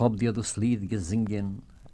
hab dir das lied gesingen.